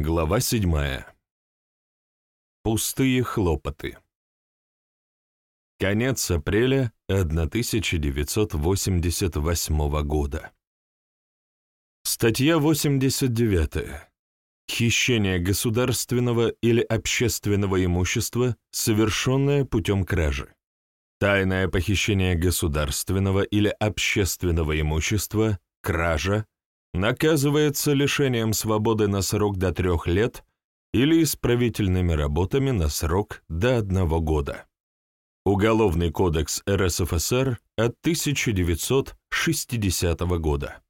Глава седьмая. Пустые хлопоты. Конец апреля 1988 года. Статья 89. Хищение государственного или общественного имущества, совершенное путем кражи. Тайное похищение государственного или общественного имущества, кража, наказывается лишением свободы на срок до трех лет или исправительными работами на срок до одного года. Уголовный кодекс РСФСР от 1960 года.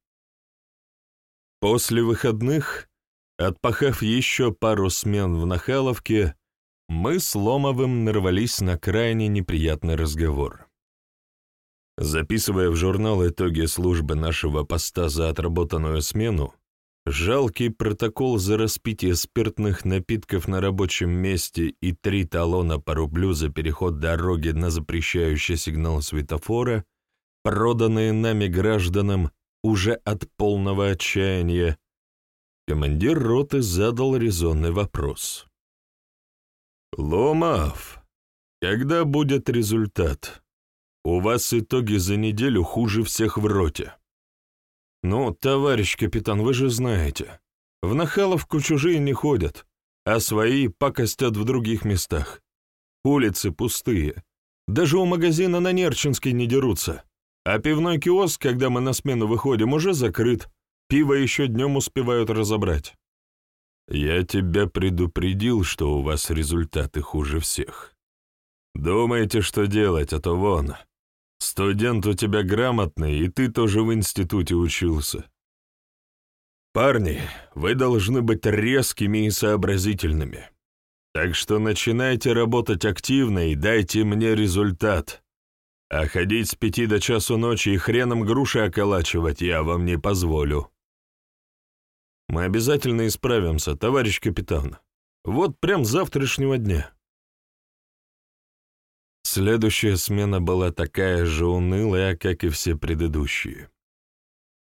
После выходных, отпахав еще пару смен в Нахаловке, мы с Ломовым нарвались на крайне неприятный разговор. Записывая в журнал итоги службы нашего поста за отработанную смену, жалкий протокол за распитие спиртных напитков на рабочем месте и три талона по рублю за переход дороги на запрещающий сигнал светофора, проданные нами гражданам уже от полного отчаяния, командир роты задал резонный вопрос. «Ломов, когда будет результат? У вас итоги за неделю хуже всех в роте». «Ну, товарищ капитан, вы же знаете, в Нахаловку чужие не ходят, а свои покостят в других местах. Улицы пустые, даже у магазина на Нерчинской не дерутся, а пивной киоск, когда мы на смену выходим, уже закрыт, пиво еще днем успевают разобрать». Я тебя предупредил, что у вас результаты хуже всех. Думаете, что делать, а то вон. Студент у тебя грамотный, и ты тоже в институте учился. Парни, вы должны быть резкими и сообразительными. Так что начинайте работать активно и дайте мне результат. А ходить с пяти до часу ночи и хреном груши околачивать я вам не позволю. Мы обязательно исправимся, товарищ капитан. Вот прям завтрашнего дня. Следующая смена была такая же унылая, как и все предыдущие.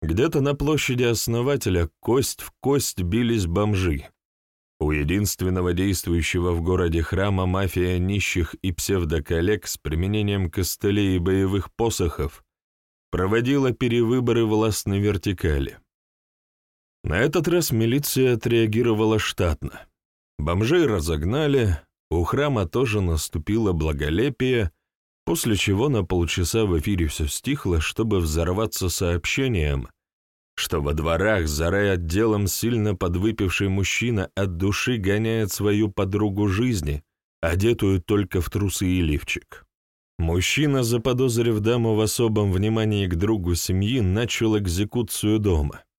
Где-то на площади основателя кость в кость бились бомжи. У единственного действующего в городе храма мафия нищих и псевдоколлег с применением костылей и боевых посохов проводила перевыборы властной вертикали. На этот раз милиция отреагировала штатно. Бомжей разогнали, у храма тоже наступило благолепие, после чего на полчаса в эфире все стихло, чтобы взорваться сообщением, что во дворах за райотделом сильно подвыпивший мужчина от души гоняет свою подругу жизни, одетую только в трусы и лифчик. Мужчина, заподозрив даму в особом внимании к другу семьи, начал экзекуцию дома —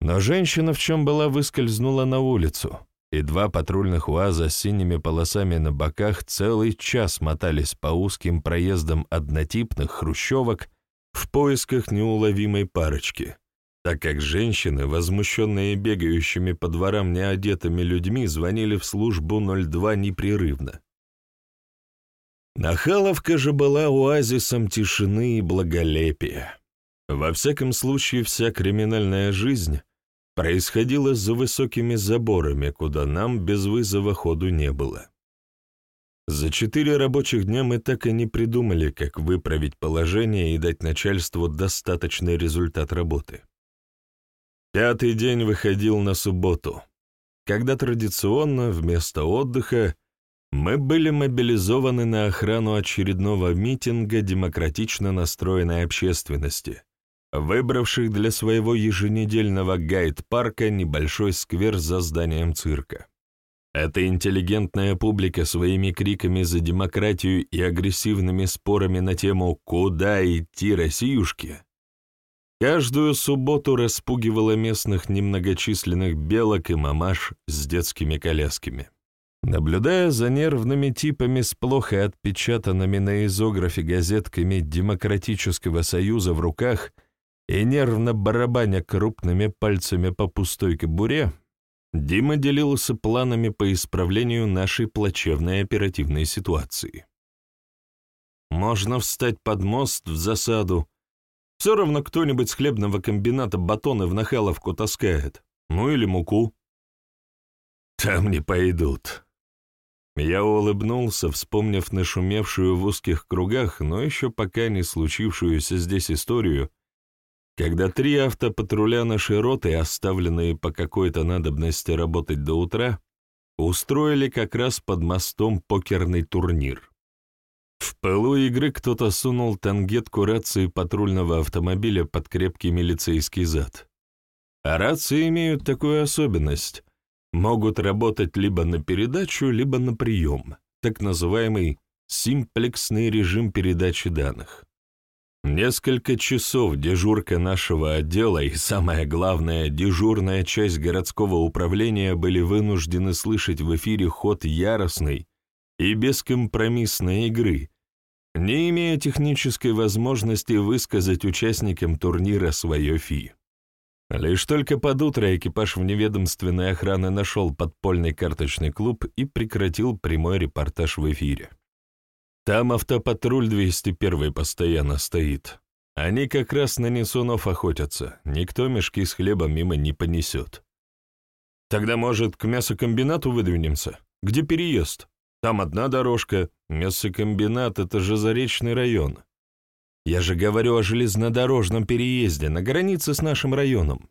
но женщина, в чем была, выскользнула на улицу, и два патрульных УАЗа с синими полосами на боках целый час мотались по узким проездам однотипных хрущевок в поисках неуловимой парочки, так как женщины, возмущенные бегающими по дворам неодетыми людьми, звонили в службу 02 непрерывно. Нахаловка же была оазисом тишины и благолепия. Во всяком случае, вся криминальная жизнь происходило за высокими заборами, куда нам без вызова ходу не было. За четыре рабочих дня мы так и не придумали, как выправить положение и дать начальству достаточный результат работы. Пятый день выходил на субботу, когда традиционно вместо отдыха мы были мобилизованы на охрану очередного митинга демократично настроенной общественности, выбравших для своего еженедельного гайд-парка небольшой сквер за зданием цирка. Эта интеллигентная публика своими криками за демократию и агрессивными спорами на тему «Куда идти, Россиюшки?» каждую субботу распугивала местных немногочисленных белок и мамаш с детскими колясками. Наблюдая за нервными типами с плохо отпечатанными на изографе газетками Демократического Союза в руках – и нервно барабаня крупными пальцами по пустой кобуре, Дима делился планами по исправлению нашей плачевной оперативной ситуации. Можно встать под мост в засаду. Все равно кто-нибудь с хлебного комбината батоны в Нахаловку таскает. Ну или муку. Там не пойдут». Я улыбнулся, вспомнив нашумевшую в узких кругах, но еще пока не случившуюся здесь историю, когда три автопатруля нашей роты, оставленные по какой-то надобности работать до утра, устроили как раз под мостом покерный турнир. В пылу игры кто-то сунул тангетку рации патрульного автомобиля под крепкий милицейский зад. А рации имеют такую особенность — могут работать либо на передачу, либо на прием, так называемый симплексный режим передачи данных. Несколько часов дежурка нашего отдела и, самое главное, дежурная часть городского управления были вынуждены слышать в эфире ход яростной и бескомпромиссной игры, не имея технической возможности высказать участникам турнира свое фи. Лишь только под утро экипаж вневедомственной охраны нашел подпольный карточный клуб и прекратил прямой репортаж в эфире. Там автопатруль 201 постоянно стоит. Они как раз на несунов охотятся, никто мешки с хлебом мимо не понесет. Тогда, может, к мясокомбинату выдвинемся? Где переезд? Там одна дорожка, мясокомбинат — это же Заречный район. Я же говорю о железнодорожном переезде на границе с нашим районом.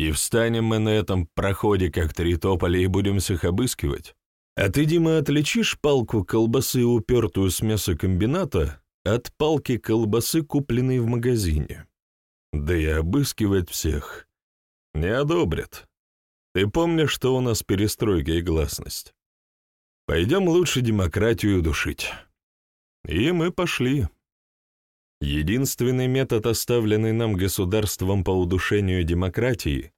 И встанем мы на этом проходе, как три тополя, и будем всех обыскивать. А ты, Дима, отличишь палку колбасы, упертую с мясокомбината, от палки колбасы, купленной в магазине? Да и обыскивать всех не одобрят. Ты помнишь, что у нас перестройка и гласность? Пойдем лучше демократию душить. И мы пошли. Единственный метод, оставленный нам государством по удушению демократии,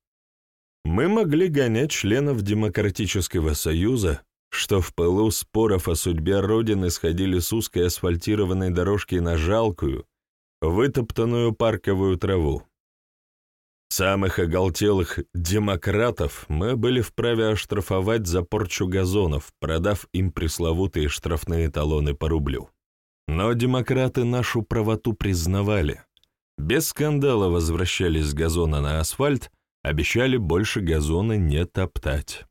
мы могли гонять членов Демократического Союза что в пылу споров о судьбе Родины сходили с узкой асфальтированной дорожки на жалкую, вытоптанную парковую траву. Самых оголтелых демократов мы были вправе оштрафовать за порчу газонов, продав им пресловутые штрафные талоны по рублю. Но демократы нашу правоту признавали. Без скандала возвращались с газона на асфальт, обещали больше газона не топтать.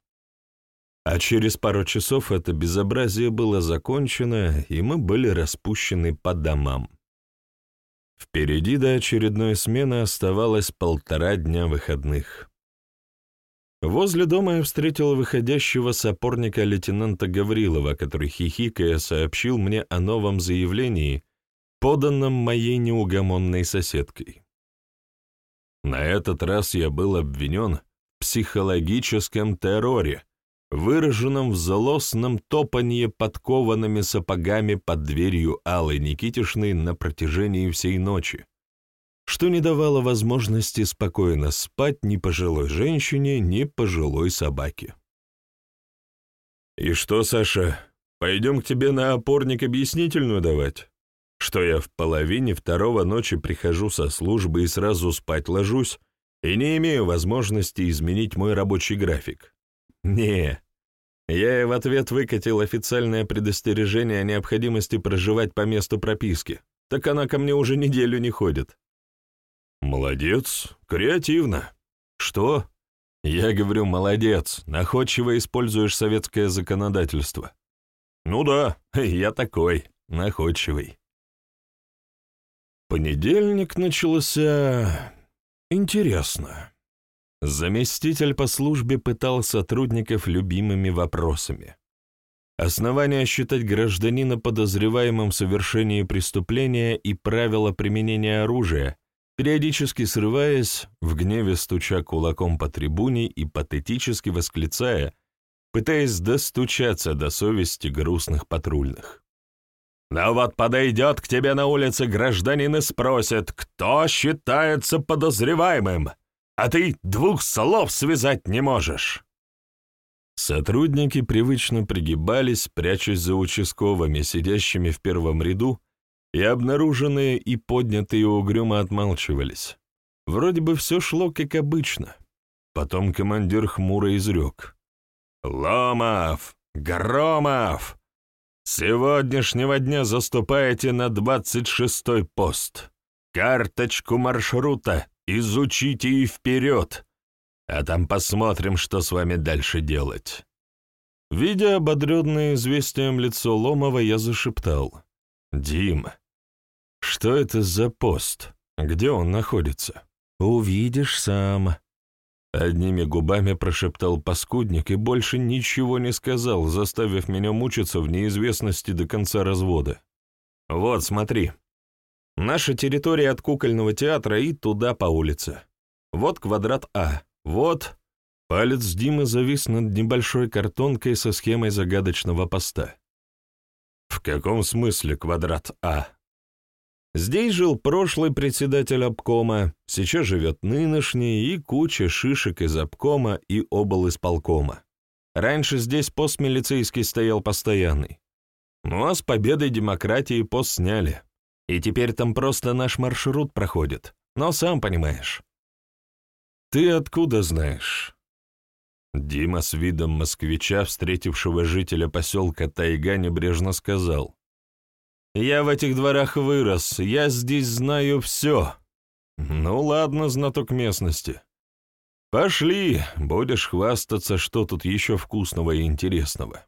А через пару часов это безобразие было закончено, и мы были распущены по домам. Впереди до очередной смены оставалось полтора дня выходных. Возле дома я встретил выходящего сопорника лейтенанта Гаврилова, который, хихикая, сообщил мне о новом заявлении, поданном моей неугомонной соседкой. На этот раз я был обвинен в психологическом терроре, выраженном в злостном топанье подкованными сапогами под дверью Аллы Никитишны на протяжении всей ночи, что не давало возможности спокойно спать ни пожилой женщине, ни пожилой собаке. «И что, Саша, пойдем к тебе на опорник объяснительную давать?» Что я в половине второго ночи прихожу со службы и сразу спать ложусь, и не имею возможности изменить мой рабочий график. Не, я ей в ответ выкатил официальное предостережение о необходимости проживать по месту прописки. Так она ко мне уже неделю не ходит. Молодец, креативно. Что? Я говорю, молодец, находчиво используешь советское законодательство. Ну да, я такой, находчивый. Понедельник начался интересно. Заместитель по службе пытал сотрудников любимыми вопросами. Основания считать гражданина подозреваемым в совершении преступления и правила применения оружия, периодически срываясь, в гневе стуча кулаком по трибуне и патетически восклицая, пытаясь достучаться до совести грустных патрульных. «Ну вот подойдет к тебе на улице гражданин и спросит, кто считается подозреваемым?» А ты двух слов связать не можешь!» Сотрудники привычно пригибались, прячась за участковыми, сидящими в первом ряду, и обнаруженные и поднятые угрюмо отмалчивались. Вроде бы все шло как обычно. Потом командир хмуро изрек. «Ломов! Громов! Сегодняшнего дня заступаете на двадцать шестой пост. Карточку маршрута Изучите и вперед, а там посмотрим, что с вами дальше делать. Видя ободренное известием лицо Ломова, я зашептал. «Дим, что это за пост? Где он находится?» «Увидишь сам», Одними губами прошептал паскудник и больше ничего не сказал, заставив меня мучиться в неизвестности до конца развода. «Вот, смотри. Наша территория от кукольного театра и туда по улице. Вот квадрат А. Вот...» Палец Димы завис над небольшой картонкой со схемой загадочного поста. «В каком смысле квадрат А?» Здесь жил прошлый председатель обкома, сейчас живет нынешний и куча шишек из обкома и обол исполкома. Раньше здесь пост милицейский стоял постоянный. Ну а с победой демократии пост сняли. И теперь там просто наш маршрут проходит. Но сам понимаешь. Ты откуда знаешь? Дима с видом москвича, встретившего жителя поселка Тайга, небрежно сказал. Я в этих дворах вырос, я здесь знаю все. Ну ладно, знаток местности. Пошли, будешь хвастаться, что тут еще вкусного и интересного.